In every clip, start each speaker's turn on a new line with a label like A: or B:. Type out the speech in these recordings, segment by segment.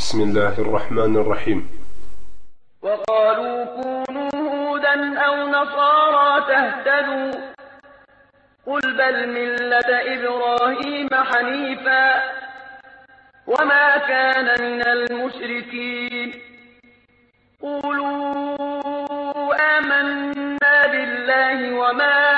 A: بسم الله الرحمن الرحيم وقالوا كونوا هودا أو نصارى تهتدوا قل بل ملة إبراهيم حنيفا وما كان من المشركين قولوا آمنا بالله وما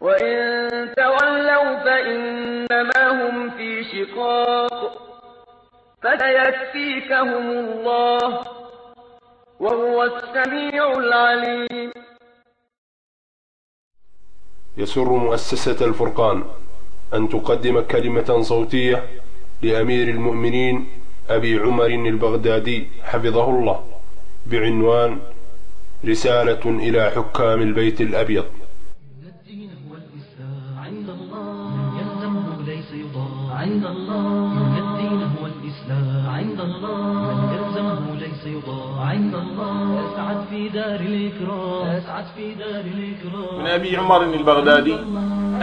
A: وإن تولوا فإنما هم في شقاق فسيكفيكهم الله وهو السميع العليم
B: يسر مؤسسة الفرقان أن تقدم كلمة صوتية لأمير المؤمنين أبي عمر البغدادي حفظه الله بعنوان رسالة إلى حكام البيت الأبيض
C: دار الإكرام أسعد في دار الإكرام من أبي عمر البغدادي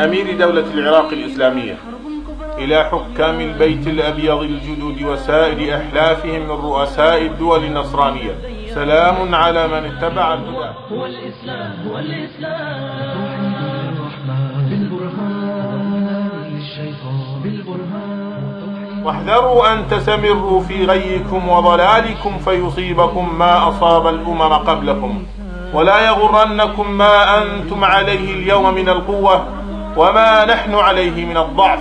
B: أمير دولة العراق الإسلامية إلى حكام البيت الأبيض الجدد وسائر أحلافهم من رؤساء الدول النصرانية سلام على من اتبع الهدى هو الإسلام هو
C: الإسلام بالبرهان
B: واحذروا أن تستمروا في غيكم وضلالكم فيصيبكم ما أصاب الأمم قبلكم ولا يغرنكم ما أنتم عليه اليوم من القوة وما نحن عليه من الضعف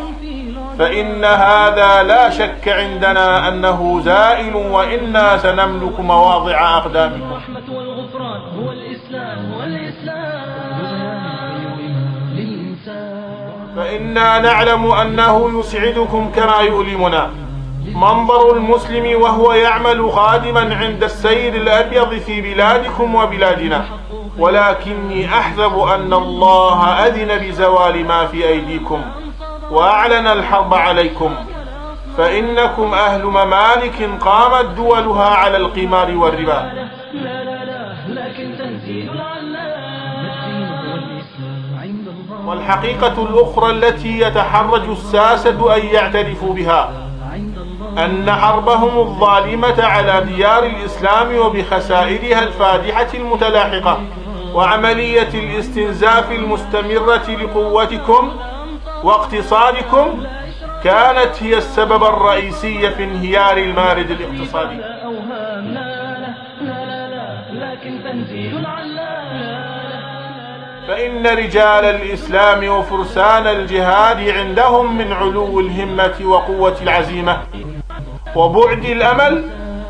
B: فإن هذا لا شك عندنا أنه زائل وإنا سنملك مواضع أقدامكم فإنا نعلم أنه يسعدكم كما يؤلمنا منظر المسلم وهو يعمل خادما عند السيد الأبيض في بلادكم وبلادنا ولكني أحسب أن الله أذن بزوال ما في أيديكم وأعلن الحرب عليكم فإنكم أهل ممالك قامت دولها على القمار والربا والحقيقة الأخرى التي يتحرج الساسة أن يعترفوا بها أن حربهم الظالمة على ديار الإسلام وبخسائرها الفادحة المتلاحقة وعملية الاستنزاف المستمرة لقوتكم واقتصادكم كانت هي السبب الرئيسي في انهيار المارد الاقتصادي فإن رجال الإسلام وفرسان الجهاد عندهم من علو الهمة وقوة العزيمة وبعد الأمل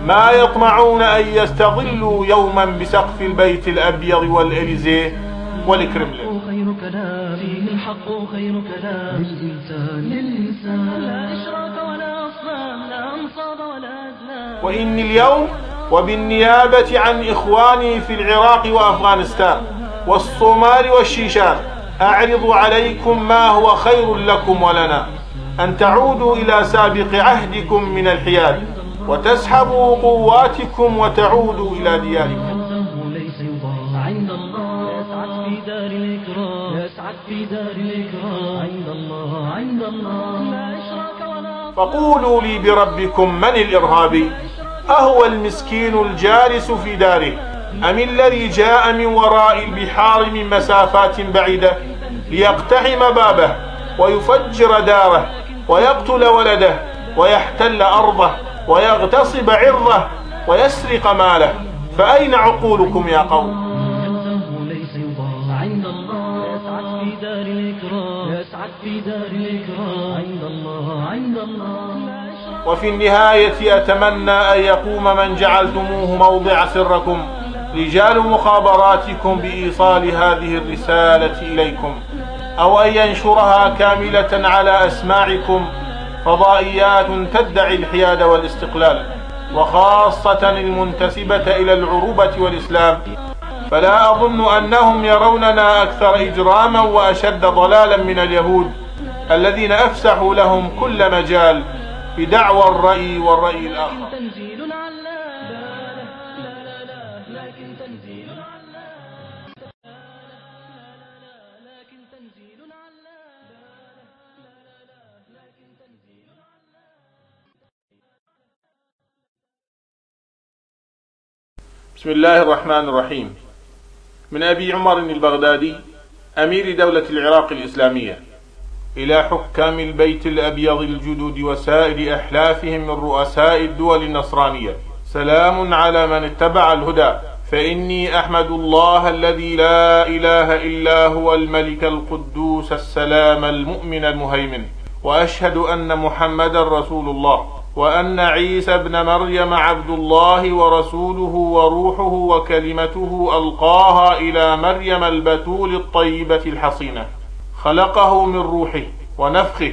B: ما يطمعون أن يستظلوا يوما بسقف البيت الأبيض والإليزي والكرملين
C: خير كلام فيه
B: الحق خير كلام للإنسان
C: للإنسان لا إشراك ولا أصنام لا أنصاب ولا
B: أزلام وإني اليوم وبالنيابة عن إخواني في العراق وأفغانستان والصومال والشيشان أعرض عليكم ما هو خير لكم ولنا أن تعودوا إلى سابق عهدكم من الحياد وتسحبوا قواتكم وتعودوا إلى دياركم فقولوا لي بربكم من الإرهابي أهو المسكين الجالس في داره أم الذي جاء من وراء البحار من مسافات بعيدة ليقتحم بابه ويفجر داره ويقتل ولده ويحتل أرضه ويغتصب عرضه ويسرق ماله فأين عقولكم يا قوم وفي النهاية أتمنى أن يقوم من جعلتموه موضع سركم رجال مخابراتكم بإيصال هذه الرسالة إليكم أو أن ينشرها كاملة على أسماعكم فضائيات تدعي الحياد والاستقلال وخاصة المنتسبة إلى العروبة والإسلام فلا أظن أنهم يروننا أكثر إجراما وأشد ضلالا من اليهود الذين أفسحوا لهم كل مجال بدعوى الرأي والرأي الآخر بسم الله الرحمن الرحيم من أبي عمر البغدادي أمير دولة العراق الإسلامية إلى حكام البيت الأبيض الجدد وسائر أحلافهم من رؤساء الدول النصرانية سلام على من اتبع الهدى فإني أحمد الله الذي لا إله إلا هو الملك القدوس السلام المؤمن المهيمن وأشهد أن محمدا رسول الله وأن عيسى ابن مريم عبد الله ورسوله وروحه وكلمته ألقاها إلى مريم البتول الطيبة الحصينة خلقه من روحه ونفخه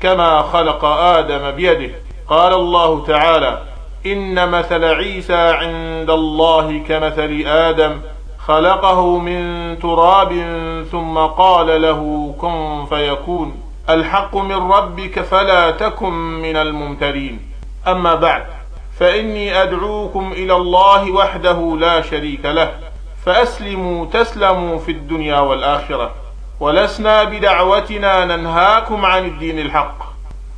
B: كما خلق آدم بيده قال الله تعالى إن مثل عيسى عند الله كمثل آدم خلقه من تراب ثم قال له كن فيكون الحق من ربك فلا تكن من الممترين أما بعد فإني أدعوكم إلى الله وحده لا شريك له فأسلموا تسلموا في الدنيا والآخرة ولسنا بدعوتنا ننهاكم عن الدين الحق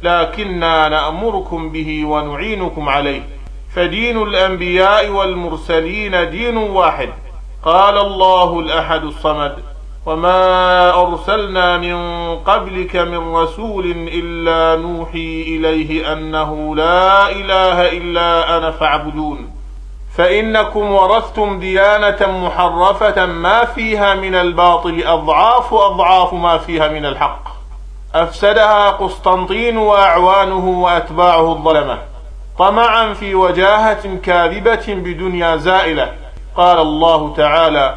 B: لكننا نأمركم به ونعينكم عليه فدين الأنبياء والمرسلين دين واحد قال الله الأحد الصمد وما أرسلنا من قبلك من رسول إلا نوحي إليه أنه لا إله إلا أنا فاعبدون فإنكم ورثتم ديانة محرفة ما فيها من الباطل أضعاف أضعاف ما فيها من الحق أفسدها قسطنطين وأعوانه وأتباعه الظلمة طمعا في وجاهة كاذبة بدنيا زائلة قال الله تعالى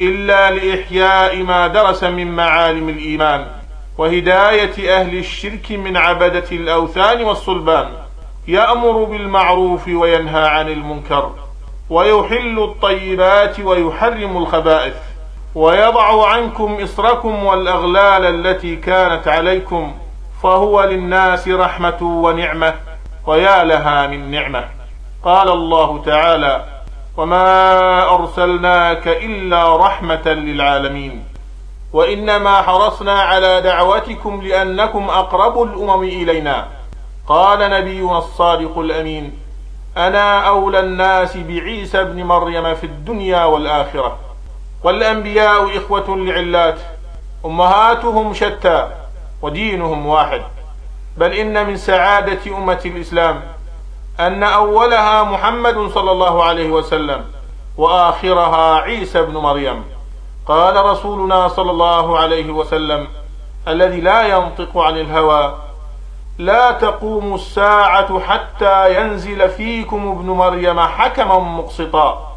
B: إلا لإحياء ما درس من معالم الإيمان وهداية أهل الشرك من عبدة الأوثان والصلبان يأمر بالمعروف وينهى عن المنكر ويحل الطيبات ويحرم الخبائث ويضع عنكم إصركم والأغلال التي كانت عليكم فهو للناس رحمة ونعمة ويا لها من نعمة قال الله تعالى وما أرسلناك إلا رحمة للعالمين وإنما حرصنا على دعوتكم لأنكم أقرب الأمم إلينا قال نبينا الصادق الأمين أنا أولى الناس بعيسى ابن مريم في الدنيا والآخرة والأنبياء إخوة لعلات أمهاتهم شتى ودينهم واحد بل إن من سعادة أمة الإسلام أن أولها محمد صلى الله عليه وسلم وآخرها عيسى بن مريم قال رسولنا صلى الله عليه وسلم الذي لا ينطق عن الهوى لا تقوم الساعة حتى ينزل فيكم ابن مريم حكما مقسطا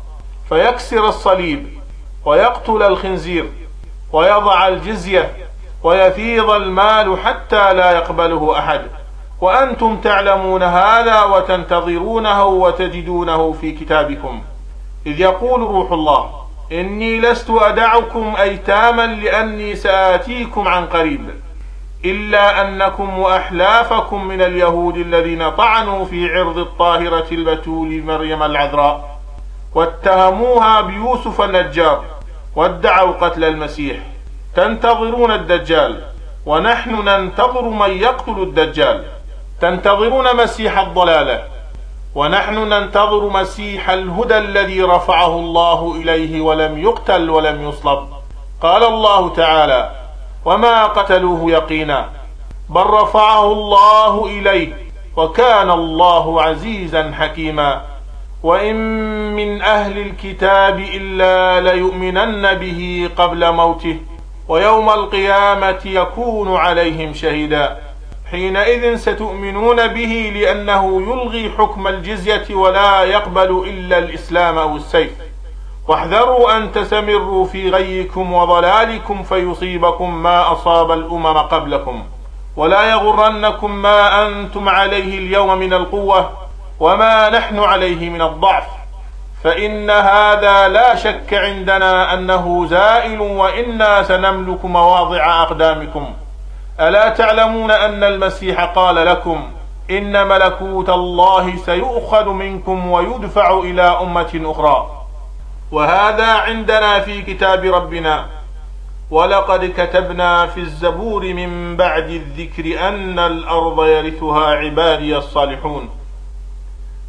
B: فيكسر الصليب ويقتل الخنزير ويضع الجزية ويفيض المال حتى لا يقبله أحد وأنتم تعلمون هذا وتنتظرونه وتجدونه في كتابكم إذ يقول روح الله إني لست أدعكم أيتاما لأني سآتيكم عن قريب إلا أنكم وأحلافكم من اليهود الذين طعنوا في عرض الطاهرة البتول مريم العذراء واتهموها بيوسف النجار وادعوا قتل المسيح تنتظرون الدجال ونحن ننتظر من يقتل الدجال تنتظرون مسيح الضلاله ونحن ننتظر مسيح الهدى الذي رفعه الله اليه ولم يقتل ولم يصلب قال الله تعالى وما قتلوه يقينا بل رفعه الله اليه وكان الله عزيزا حكيما وان من اهل الكتاب الا ليؤمنن به قبل موته ويوم القيامه يكون عليهم شهيدا حينئذ ستؤمنون به لأنه يلغي حكم الجزية ولا يقبل إلا الإسلام أو السيف واحذروا أن تستمروا في غيكم وضلالكم فيصيبكم ما أصاب الأمم قبلكم ولا يغرنكم ما أنتم عليه اليوم من القوة وما نحن عليه من الضعف فإن هذا لا شك عندنا أنه زائل وإنا سنملك مواضع أقدامكم ألا تعلمون أن المسيح قال لكم إن ملكوت الله سيؤخذ منكم ويدفع إلى أمة أخرى وهذا عندنا في كتاب ربنا ولقد كتبنا في الزبور من بعد الذكر أن الأرض يرثها عبادي الصالحون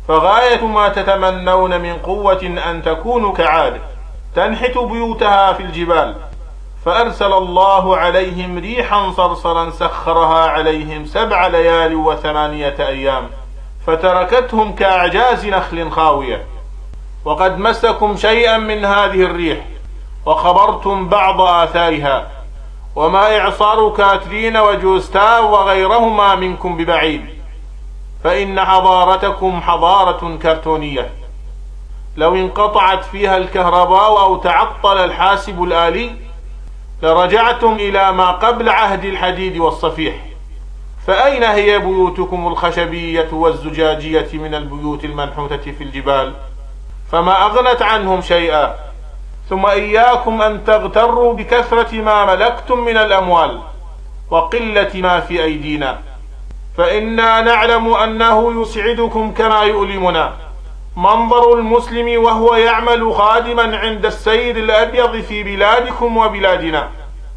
B: فغاية ما تتمنون من قوة أن تكونوا كعاد تنحت بيوتها في الجبال فأرسل الله عليهم ريحا صرصرا سخرها عليهم سبع ليال وثمانية أيام فتركتهم كأعجاز نخل خاوية وقد مسكم شيئا من هذه الريح وخبرتم بعض آثارها وما إعصار كاترين وجوستاو وغيرهما منكم ببعيد فإن حضارتكم حضارة كرتونية لو انقطعت فيها الكهرباء أو تعطل الحاسب الآلي لرجعتم إلى ما قبل عهد الحديد والصفيح فأين هي بيوتكم الخشبية والزجاجية من البيوت المنحوتة في الجبال فما أغنت عنهم شيئا ثم إياكم أن تغتروا بكثرة ما ملكتم من الأموال وقلة ما في أيدينا فإنا نعلم أنه يسعدكم كما يؤلمنا منظر المسلم وهو يعمل خادما عند السيد الأبيض في بلادكم وبلادنا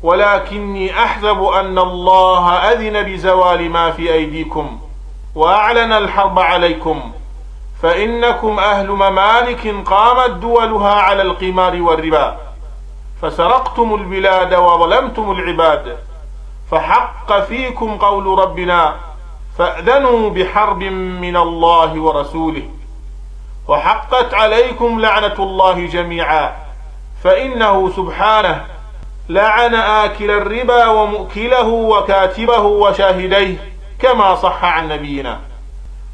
B: ولكني أحسب أن الله أذن بزوال ما في أيديكم وأعلن الحرب عليكم فإنكم أهل ممالك قامت دولها على القمار والربا فسرقتم البلاد وظلمتم العباد فحق فيكم قول ربنا فأذنوا بحرب من الله ورسوله وحقت عليكم لعنة الله جميعا فإنه سبحانه لعن آكل الربا ومؤكله وكاتبه وشاهديه كما صح عن نبينا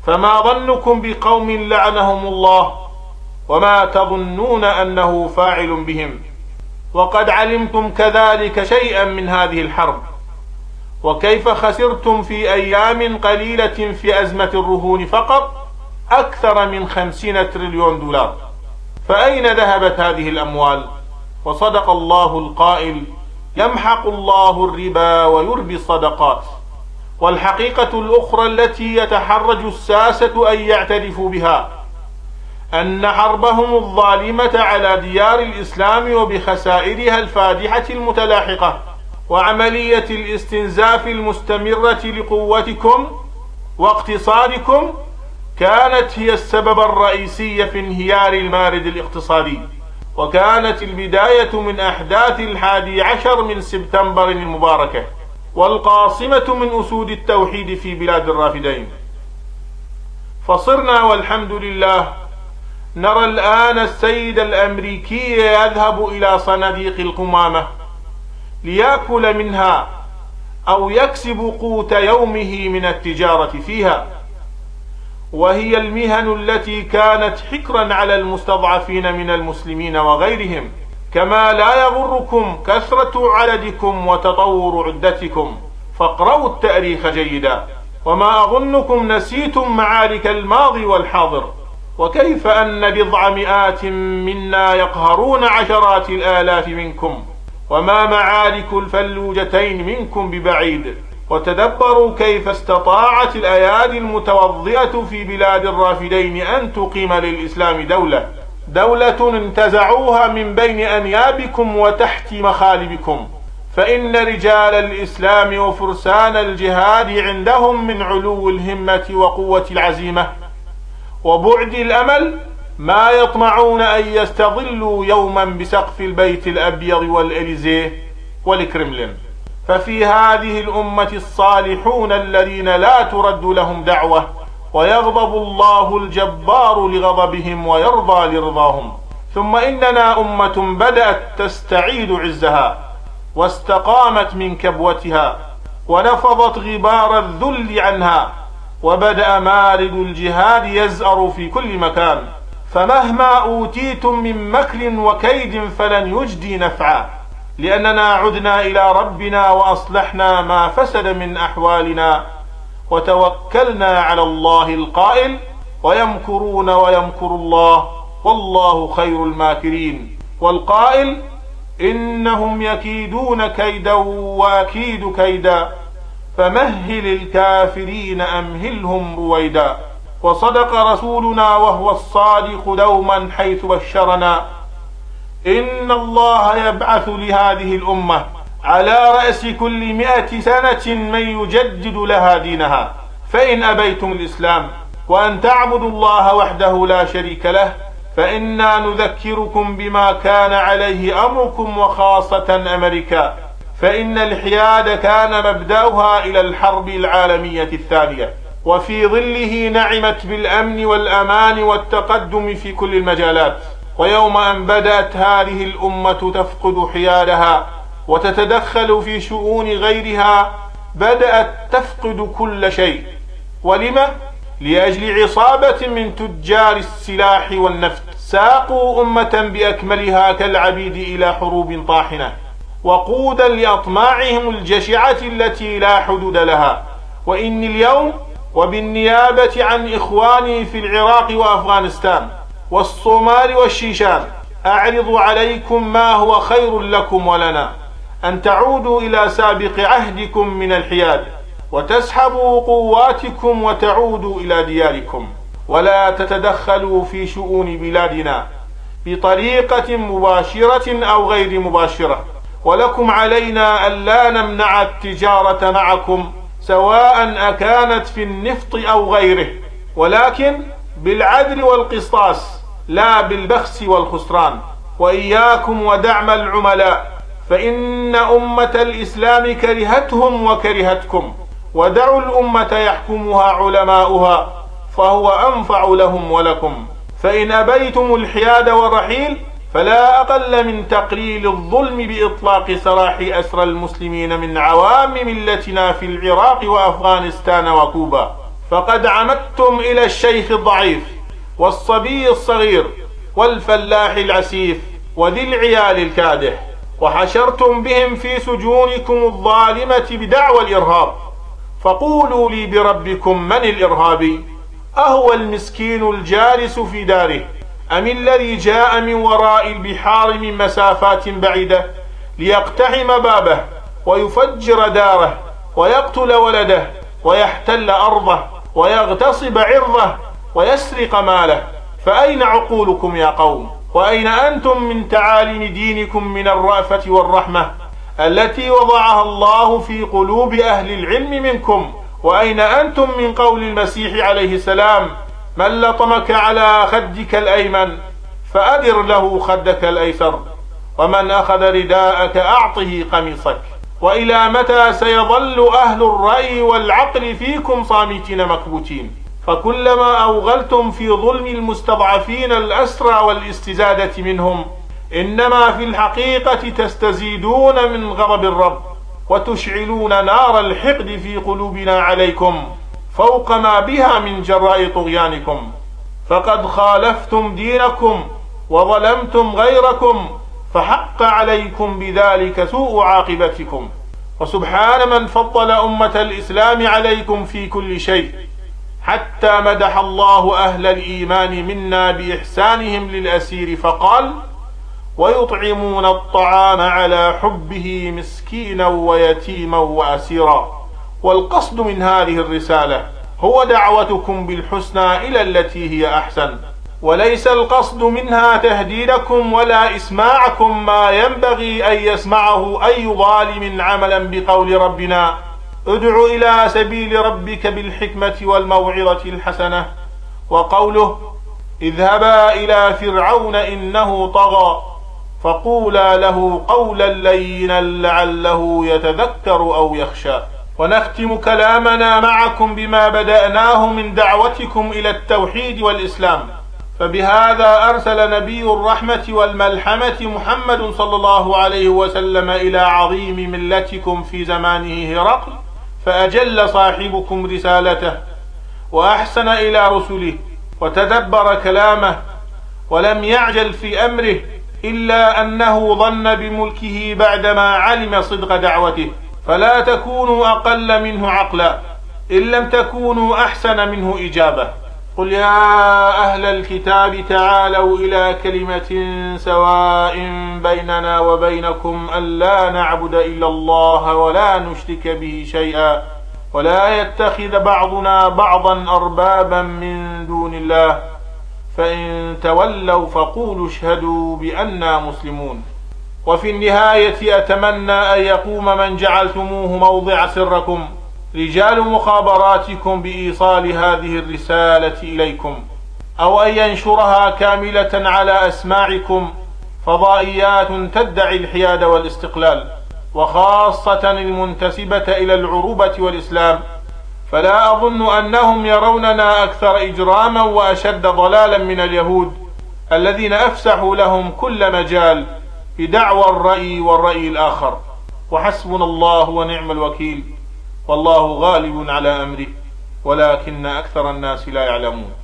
B: فما ظنكم بقوم لعنهم الله وما تظنون أنه فاعل بهم وقد علمتم كذلك شيئا من هذه الحرب وكيف خسرتم في أيام قليلة في أزمة الرهون فقط أكثر من خمسين تريليون دولار فأين ذهبت هذه الأموال وصدق الله القائل يمحق الله الربا ويربي الصدقات والحقيقة الأخرى التي يتحرج الساسة أن يعترفوا بها أن حربهم الظالمة على ديار الإسلام وبخسائرها الفادحة المتلاحقة وعملية الاستنزاف المستمرة لقوتكم واقتصادكم كانت هي السبب الرئيسي في انهيار المارد الاقتصادي وكانت البداية من أحداث الحادي عشر من سبتمبر المباركة والقاصمة من أسود التوحيد في بلاد الرافدين فصرنا والحمد لله نرى الآن السيد الأمريكي يذهب إلى صناديق القمامة ليأكل منها أو يكسب قوت يومه من التجارة فيها وهي المهن التي كانت حكرا على المستضعفين من المسلمين وغيرهم كما لا يغركم كثرة عددكم وتطور عدتكم فاقرأوا التاريخ جيدا وما أظنكم نسيتم معارك الماضي والحاضر وكيف أن بضع مئات منا يقهرون عشرات الآلاف منكم وما معارك الفلوجتين منكم ببعيد وتدبروا كيف استطاعت الأيادي المتوضئة في بلاد الرافدين أن تقيم للإسلام دولة دولة انتزعوها من بين أنيابكم وتحت مخالبكم فإن رجال الإسلام وفرسان الجهاد عندهم من علو الهمة وقوة العزيمة وبعد الأمل ما يطمعون أن يستظلوا يوما بسقف البيت الأبيض والإليزيه والكرملين ففي هذه الأمة الصالحون الذين لا ترد لهم دعوة ويغضب الله الجبار لغضبهم ويرضى لرضاهم ثم إننا أمة بدأت تستعيد عزها واستقامت من كبوتها ونفضت غبار الذل عنها وبدأ مارد الجهاد يزأر في كل مكان فمهما أوتيتم من مكر وكيد فلن يجدي نفعا لأننا عدنا إلى ربنا وأصلحنا ما فسد من أحوالنا وتوكلنا على الله القائل ويمكرون ويمكر الله والله خير الماكرين والقائل إنهم يكيدون كيدا وأكيد كيدا فمهل الكافرين أمهلهم رويدا وصدق رسولنا وهو الصادق دوما حيث بشرنا إن الله يبعث لهذه الأمة على رأس كل مئة سنة من يجدد لها دينها فإن أبيتم الإسلام وأن تعبدوا الله وحده لا شريك له فإنا نذكركم بما كان عليه أمركم وخاصة أمريكا فإن الحياد كان مبدأها إلى الحرب العالمية الثانية وفي ظله نعمت بالأمن والأمان والتقدم في كل المجالات ويوم أن بدأت هذه الأمة تفقد حيادها وتتدخل في شؤون غيرها بدأت تفقد كل شيء ولم لأجل عصابة من تجار السلاح والنفط ساقوا أمة بأكملها كالعبيد إلى حروب طاحنة وقودا لأطماعهم الجشعة التي لا حدود لها وإني اليوم وبالنيابة عن إخواني في العراق وأفغانستان والصومال والشيشان أعرض عليكم ما هو خير لكم ولنا أن تعودوا إلى سابق عهدكم من الحياد وتسحبوا قواتكم وتعودوا إلى دياركم ولا تتدخلوا في شؤون بلادنا بطريقة مباشرة أو غير مباشرة ولكم علينا ألا نمنع التجارة معكم سواء أكانت في النفط أو غيره ولكن بالعدل والقسطاس لا بالبخس والخسران وإياكم ودعم العملاء فإن أمة الإسلام كرهتهم وكرهتكم ودعوا الأمة يحكمها علماؤها فهو أنفع لهم ولكم فإن أبيتم الحياد والرحيل فلا أقل من تقليل الظلم بإطلاق سراح أسرى المسلمين من عوام ملتنا في العراق وأفغانستان وكوبا فقد عمدتم إلى الشيخ الضعيف والصبي الصغير والفلاح العسيف وذي العيال الكادح وحشرتم بهم في سجونكم الظالمة بدعوى الإرهاب فقولوا لي بربكم من الإرهابي أهو المسكين الجالس في داره أم الذي جاء من وراء البحار من مسافات بعيدة ليقتحم بابه ويفجر داره ويقتل ولده ويحتل أرضه ويغتصب عرضه ويسرق ماله فأين عقولكم يا قوم وأين أنتم من تعاليم دينكم من الرأفة والرحمة التي وضعها الله في قلوب أهل العلم منكم وأين أنتم من قول المسيح عليه السلام من لطمك على خدك الأيمن فأدر له خدك الأيسر ومن أخذ رداءك أعطه قميصك وإلى متى سيظل أهل الرأي والعقل فيكم صامتين مكبوتين فكلما أوغلتم في ظلم المستضعفين الأسرى والاستزادة منهم إنما في الحقيقة تستزيدون من غضب الرب وتشعلون نار الحقد في قلوبنا عليكم فوق ما بها من جراء طغيانكم فقد خالفتم دينكم وظلمتم غيركم فحق عليكم بذلك سوء عاقبتكم وسبحان من فضل أمة الإسلام عليكم في كل شيء حتى مدح الله أهل الإيمان منا بإحسانهم للأسير فقال ويطعمون الطعام على حبه مسكينا ويتيما وأسيرا والقصد من هذه الرسالة هو دعوتكم بالحسنى إلى التي هي أحسن وليس القصد منها تهديدكم ولا إسماعكم ما ينبغي أن يسمعه أي ظالم عملا بقول ربنا ادع إلى سبيل ربك بالحكمة والموعظة الحسنة وقوله اذهبا إلى فرعون إنه طغى فقولا له قولا لينا لعله يتذكر أو يخشى ونختم كلامنا معكم بما بدأناه من دعوتكم إلى التوحيد والإسلام فبهذا أرسل نبي الرحمة والملحمة محمد صلى الله عليه وسلم إلى عظيم ملتكم في زمانه هرقل فأجل صاحبكم رسالته وأحسن إلى رسله وتدبر كلامه ولم يعجل في أمره إلا أنه ظن بملكه بعدما علم صدق دعوته فلا تكونوا أقل منه عقلا إن لم تكونوا أحسن منه إجابة قل يا أهل الكتاب تعالوا إلى كلمة سواء بيننا وبينكم ألا نعبد إلا الله ولا نشرك به شيئا ولا يتخذ بعضنا بعضا أربابا من دون الله فإن تولوا فقولوا اشهدوا بأننا مسلمون وفي النهاية أتمنى أن يقوم من جعلتموه موضع سركم رجال مخابراتكم بإيصال هذه الرسالة إليكم أو أن ينشرها كاملة على أسماعكم فضائيات تدعي الحياد والاستقلال وخاصة المنتسبة إلى العروبة والإسلام فلا أظن أنهم يروننا أكثر إجراما وأشد ضلالا من اليهود الذين أفسحوا لهم كل مجال بدعوى الرأي والرأي الآخر وحسبنا الله ونعم الوكيل والله غالب على أمره ولكن أكثر الناس لا يعلمون